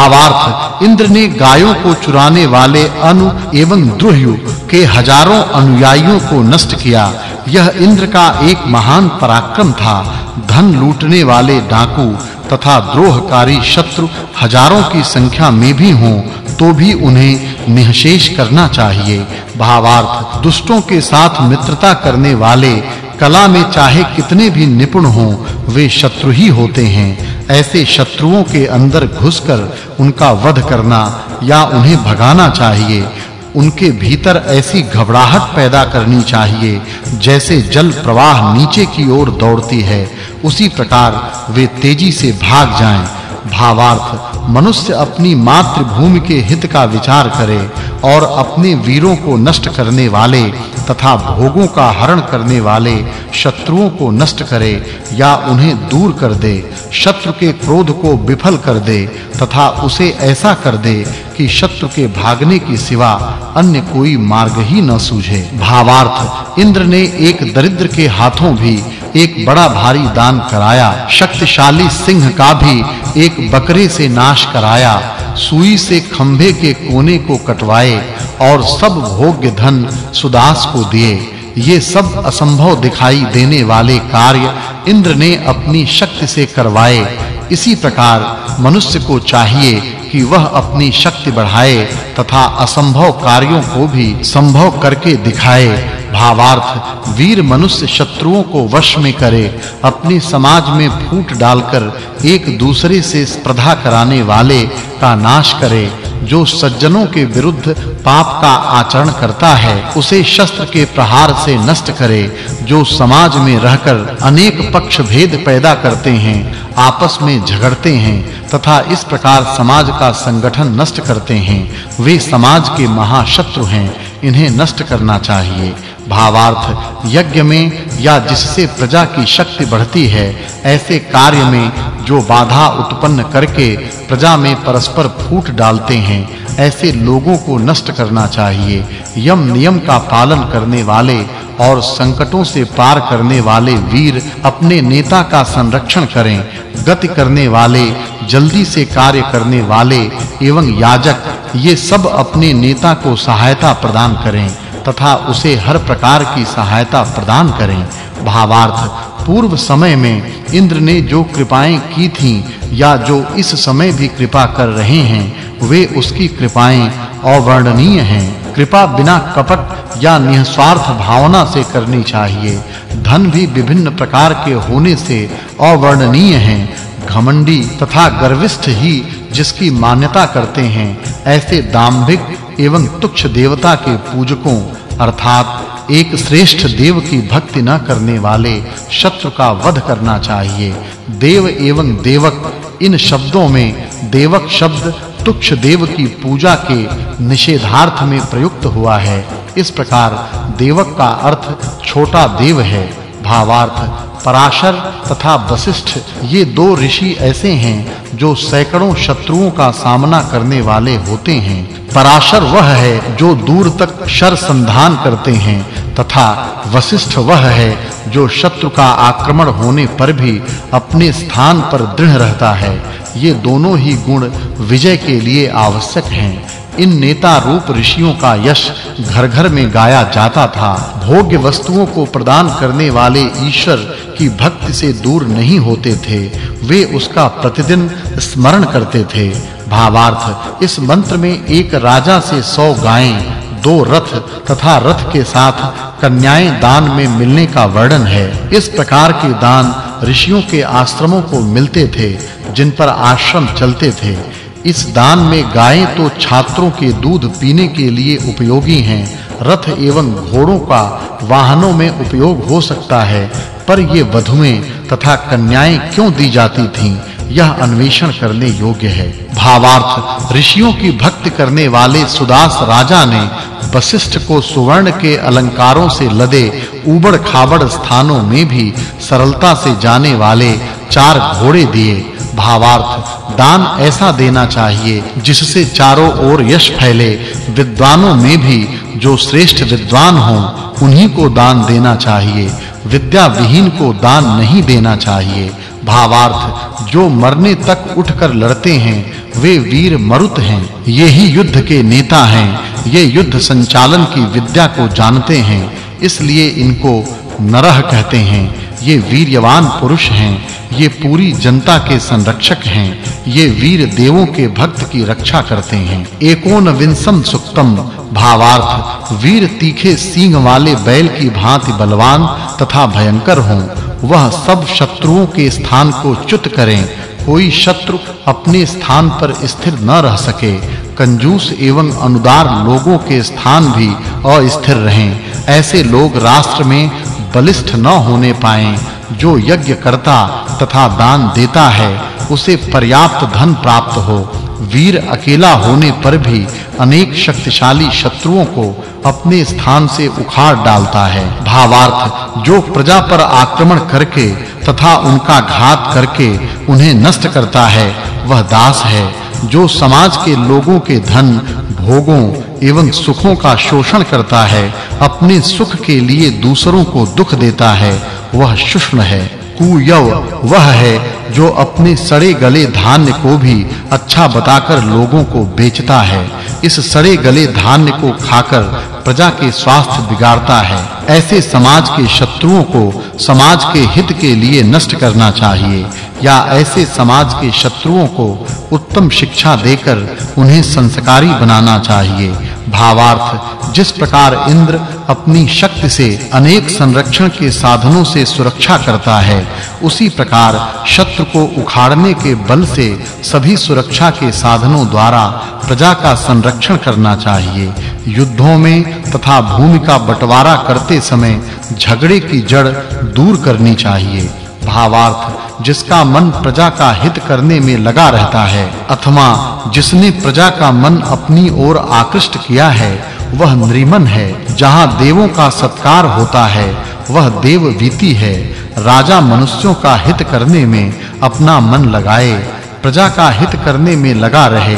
भावार्थ, इंद्र ने गायों को चुराने वाले अनु एवं द्रुह्यु के हज़ारों अनुयायियों को नष्ट किया। यह इंद्र का एक महान पराक्रम था। धन लूटने वाले डाकू तथा द्रोहकारी शत्रु हज़ारों की संख्या में भी हों तो भी उन्हें निहशेष करना चाहिए। भावार्थ, दुष्टों के साथ मित्रता करने वाले कला में चाहे कितने भी निपुण हों, वे शत्रु ही होते हैं। ऐसे शत्रुओं के अंदर घुसकर उनका वध करना या उन्हें भगाना चाहिए, उनके भीतर ऐसी घबराहट पैदा करनी चाहिए, जैसे जल प्रवाह नीचे की ओर दौड़ती है, उसी प्रकार वे तेज़ी से भाग जाएँ। भावार्थ मनुष्य अपनी मातृभूमि के हित का विचार करे और अपने वीरों को नष्ट करने वाले तथा भोगों का हरण करने वाले शत्रुओं को नष्ट करे या उन्हें दूर कर दे, शत्रु के क्रोध को विफल कर दे तथा उसे ऐसा कर दे कि शत्रु के भागने की सिवा अन्य कोई मार्ग ही न सूझे। भावार्थ, इंद्र ने एक दरिद्र के हाथों भी एक बड़ा भारी दान कराया। शक्तिशाली सिंह का भी एक बकरे से नाश कराया। सुई से खंभे के कोने को कटवाए और सब भोग्य धन सुदास को दिए। ये सब असंभव दिखाई देने वाले कार्य इंद्र ने अपनी शक्ति से करवाए। इसी प्रकार मनुष्य को चाहिए कि वह अपनी शक्ति बढ़ाए तथा असंभव कार्यों को भी संभव करके दिखाए। भावार्थ, वीर मनुष्य शत्रुओं को वश में करे, अपने समाज में फूट डालकर एक दूसरे से स्पर्धा कराने वाले का नाश करे, जो सज्जनों के विरुद्ध पाप का आचरण करता है, उसे शस्त्र के प्रहार से नष्ट करे, जो समाज में रहकर अनेक पक्ष भेद पैदा करते हैं, आपस में झगड़ते हैं, तथा इस प्रकार समाज का संगठन नष्ट करते हैं। वे समाज के महाशत्रु हैं, इन्हें नष्ट करना चाहिए। भावार्थ यज्ञ में या जिससे प्रजा की शक्ति बढ़ती है, ऐसे कार्य में जो बाधा उत्पन्न करके प्रजा में परस्पर फूट डालते हैं, ऐसे लोगों को नष्ट करना चाहिए। यम नियम का पालन करने वाले और संकटों से पार करने वाले वीर अपने नेता का संरक्षण करें। गति करने वाले, जल्दी से कार्य करने वाले एवं याजक, ये सब अपने नेता को सहायता प्रदान करें। तथा उसे हर प्रकार की सहायता प्रदान करें। भावार्थ, पूर्व समय में इंद्र ने जो कृपाएँ की थीं या जो इस समय भी कृपा कर रहे हैं, वे उसकी कृपाएँ अवर्णनीय हैं। कृपा बिना कपट या निस्वार्थ भावना से करनी चाहिए। धन भी विभिन्न प्रकार के होने से अवर्णनीय हैं। घमंडी तथा गर्विष्ठ ही जिसकी मान्यता करते हैं, ऐसे दाम्भिक एवं तुच्छ देवता के पूजकों, अर्थात एक श्रेष्ठ देव की भक्ति न करने वाले शत्रु का वध करना चाहिए। देव एवं देवक, इन शब्दों में देवक शब्द तुच्छ देव की पूजा के निषेधार्थ में प्रयुक्त हुआ है। इस प्रकार देवक का अर्थ छोटा देव है। भावार्थ, पराशर तथा वशिष्ठ, ये दो ऋषि ऐसे हैं जो सैकड़ों शत्रुओं का सामना करने वाले होते हैं। पराशर वह है जो दूर तक शर संधान करते हैं तथा वशिष्ठ वह है जो शत्रु का आक्रमण होने पर भी अपने स्थान पर दृढ़ रहता है। ये दोनों ही गुण विजय के लिए आवश्यक हैं। इन नेता रूप ऋषियों का यश घर-घर में गाया जाता था भोग्य वस्तुओं को प्रदान करने वाले ईश्वर की भक्ति से दूर नहीं होते थे। वे उसका प्रतिदिन स्मरण करते थे। भावार्थ, इस मंत्र में एक राजा से 100 गायें, दो रथ तथा रथ के साथ कन्याएँ दान में मिलने का वर्णन है। इस प्रकार के दान ऋषियों के आश्रमों को मिलते थे, जिन पर आश्रम चलते थे। इस दान में गायें तो छात्रों के दूध पीने के लिए उपयोगी हैं रथ एवं घोड़ों का वाहनों में उपयोग हो सकता है, पर ये वधुएँ तथा कन्याएँ क्यों दी जाती थीं, यह अन्वेषण करने योग्य है। भावार्थ, ऋषियों की भक्ति करने वाले सुदास राजा ने वशिष्ठ को सुवर्ण के अलंकारों से लदे ऊबड़-खाबड़ स्थानों में भी सरलता से जाने वाले चार घोड़े दिए। भावार्थ, दान ऐसा देना चाहिए जिससे चारों ओर यश फैले, विद्वानों में भी जो श्रेष्ठ विद्वान हों, उन्हीं को दान देना चाहिए। विद्या विहीन को दान नहीं देना चाहिए। भावार्थ, जो मरने तक उठकर लड़ते हैं, वे वीर मरुत हैं। ये ही युद्ध के नेता हैं। ये युद्ध संचालन की विद्या को जानते हैं। इसलिए इनको नरह कहते हैं। ये वीरवान पुरुष हैं। ये पूरी जनता के संरक्षक हैं। ये वीर देवों के भक्त की रक्षा करते हैं। एकोन विंसम सुक्तम भावार्थ, वीर तीखे सींग वाले बैल की भांति बलवान तथा भयंकर हों। वह सब शत्रुओं के स्थान को च्युत करें। कोई शत्रु अपने स्थान पर स्थिर न रह सके। कंजूस एवं अनुदार लोगों के स्थान भी अस्थिर रहें। ऐसे लोग राष्ट्र में बलिष्ठ न होने पाएँ। जो यज्ञ करता तथा दान देता है, उसे पर्याप्त धन प्राप्त हो। वीर अकेला होने पर भी अनेक शक्तिशाली शत्रुओं को अपने स्थान से उखाड़ डालता है। भावार्थ, जो प्रजा पर आक्रमण करके तथा उनका घात करके उन्हें नष्ट करता है, वह दास है, जो समाज के लोगों के धन, भोगों एवं सुखों का शोषण करता है, अपने सुख के लिए दूसरों को दुख देता है वह शुष्ण है, कुयव वह है, जो अपने सड़े गले धान्य को भी अच्छा बताकर लोगों को बेचता है। इस सड़े गले धान्य को खाकर प्रजा के स्वास्थ्य बिगाड़ता है। ऐसे समाज के शत्रुओं को समाज के हित के लिए नष्ट करना चाहिए, या ऐसे समाज के शत्रुओं को उत्तम शिक्षा देकर उन्हें संस्कारी बनाना चाहिए। भावार्थ, जिस प्रकार इंद्र अपनी शक्ति से अनेक संरक्षण के साधनों से सुरक्षा करता है, उसी प्रकार शत्रु को उखाड़ने के बल से सभी सुरक्षा के साधनों द्वारा प्रजा का संरक्षण करना चाहिए। युद्धों में तथा भूमि का बंटवारा करते समय झगड़े की जड़ दूर करनी चाहिए। भावार्थ, जिसका मन प्रजा का हित करने में लगा रहता है, अथवा जिसने प्रजा का मन अपनी ओर आकृष्ट किया है, वह नृमन है, जहाँ देवों का सत्कार होता है, वह देव देववीति है, राजा मनुष्यों का हित करने में अपना मन लगाए, प्रजा का हित करने में लगा रहे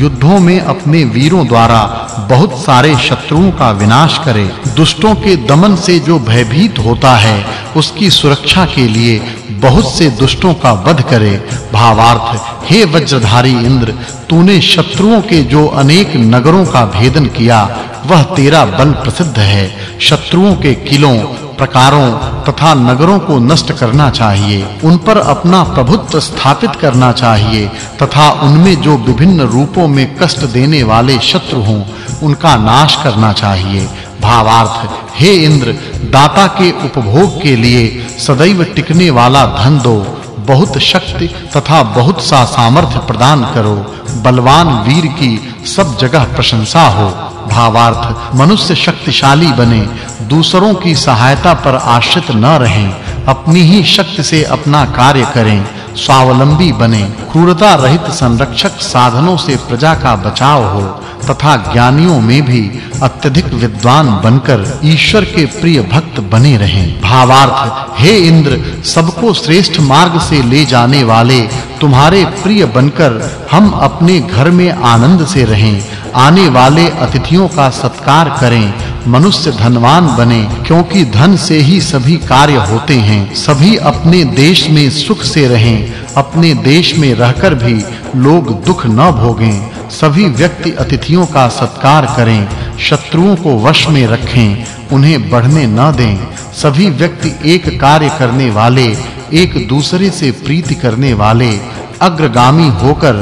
युद्धों में अपने वीरों द्वारा बहुत सारे शत्रुओं का विनाश करे, दुष्टों के दमन से जो भयभीत होता है, उसकी सुरक्षा के लिए बहुत से दुष्टों का वध करे। भावार्थ, हे वज्रधारी इंद्र, तूने शत्रुओं के जो अनेक नगरों का भेदन किया, वह तेरा बल प्रसिद्ध है। शत्रुओं के किलों प्रकारों तथा नगरों को नष्ट करना चाहिए, उन पर अपना प्रभुत्व स्थापित करना चाहिए, तथा उनमें जो विभिन्न रूपों में कष्ट देने वाले शत्रु हों, उनका नाश करना चाहिए। भावार्थ, हे इंद्र, दाता के उपभोग के लिए सदैव टिकने वाला धन दो, बहुत शक्ति तथा बहुत सा सामर्थ्य प्रदान करो। बलवान वीर की सब जगह प्रशंसा हो। भावार्थ, मनुष्य शक्तिशाली बने। दूसरों की सहायता पर आश्रित न रहें। अपनी ही शक्ति से अपना कार्य करें। स्वावलंबी बने। क्रूरता रहित संरक्षक साधनों से प्रजा का बचाव हो। तथा ज्ञानियों में भी अत्यधिक विद्वान बनकर ईश्वर के प्रिय भक्त बने रहें। भावार्थ, हे इंद्र, सबको श्रेष्ठ मार्ग से ले जाने वाले तुम्हारे प्रिय बनकर हम अपने घर में आनंद से रहें। आने वाले अतिथियों का सत्कार करें। मनुष्य धनवान बने, क्योंकि धन से ही सभी कार्य होते हैं। सभी अपने देश में सुख से रहें। अपने देश में रहकर भी लोग दुख न भोगें। सभी व्यक्ति अतिथियों का सत्कार करें, शत्रुओं को वश में रखें, उन्हें बढ़ने न दें। सभी व्यक्ति एक कार्य करने वाले, एक दूसरे से प्रीति करने वाले, अग्रगामी होकर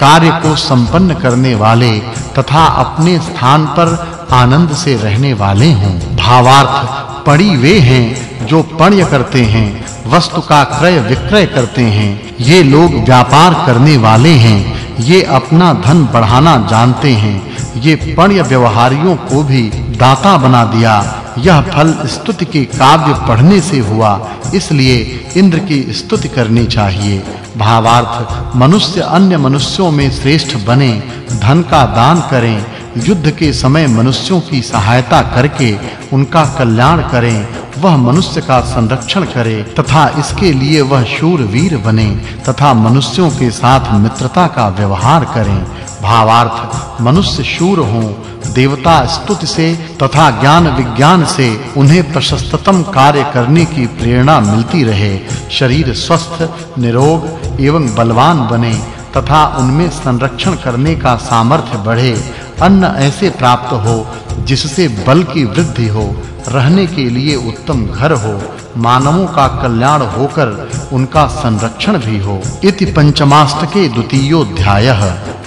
कार्य को संपन्न करने वाले तथा अपने स्थान पर आनंद से रहने वाले हों। भावार्थ, पड़ी वे हैं जो पण्य करते हैं, वस्तु का क्रय विक्रय करते हैं। ये लोग व्यापार करने वाले हैं। ये अपना धन बढ़ाना जानते हैं। ये पण्य व्यवहारियों को भी दाता बना दिया। यह फल स्तुति के काव्य पढ़ने से हुआ। इसलिए इंद्र की स्तुति करनी चाहिए। भावार्थ, मनुष्य अन्य मनुष्यों में श्रेष्ठ बने, धन का दान करें, युद्ध के समय मनुष्यों की सहायता करके उनका कल्याण करें वह मनुष्य का संरक्षण करे तथा इसके लिए वह शूर वीर बने तथा मनुष्यों के साथ मित्रता का व्यवहार करें। भावार्थ, मनुष्य शूर हों, देवता स्तुति से तथा ज्ञान विज्ञान से उन्हें प्रशस्ततम कार्य करने की प्रेरणा मिलती रहे। शरीर स्वस्थ, निरोग एवं बलवान बने तथा उनमें संरक्षण करने का सामर्थ्य बढ़े। अन्न ऐसे प्राप्त हो, जिससे बल की वृद्धि हो, रहने के लिए उत्तम घर हो, मानवों का कल्याण होकर उनका संरक्षण भी हो। इति पंचमाष्टके द्वितीयोध्यायः।